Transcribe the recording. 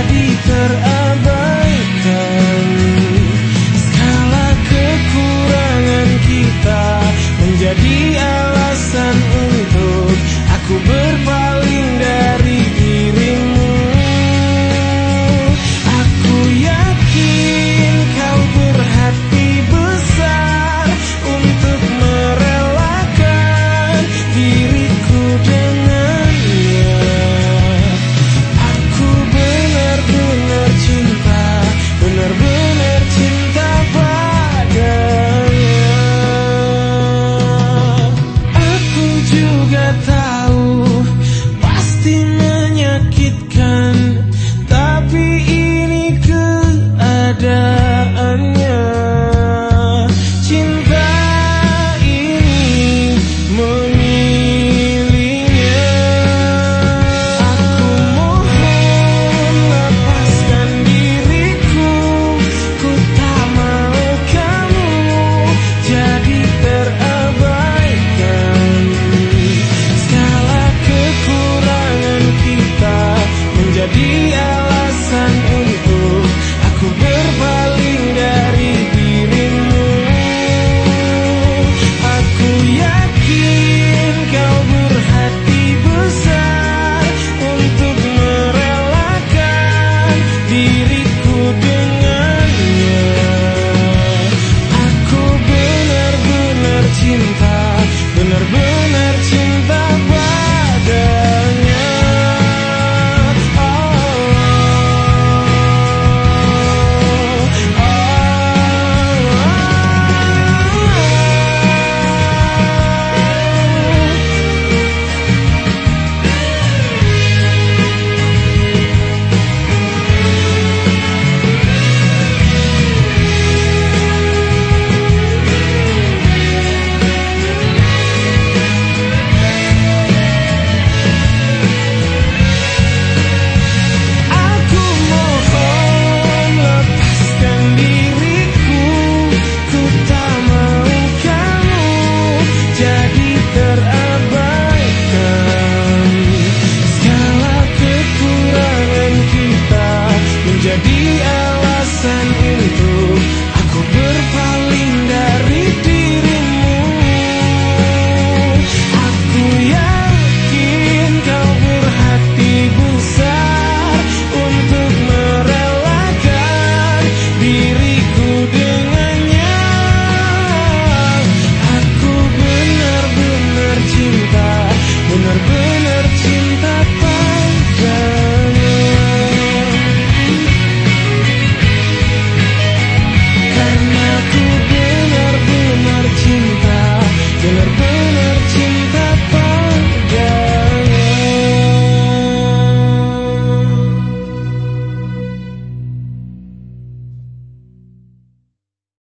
jadi terabaikan. Skala kekurangan kita menjadi alasan untuk aku berpaling jadi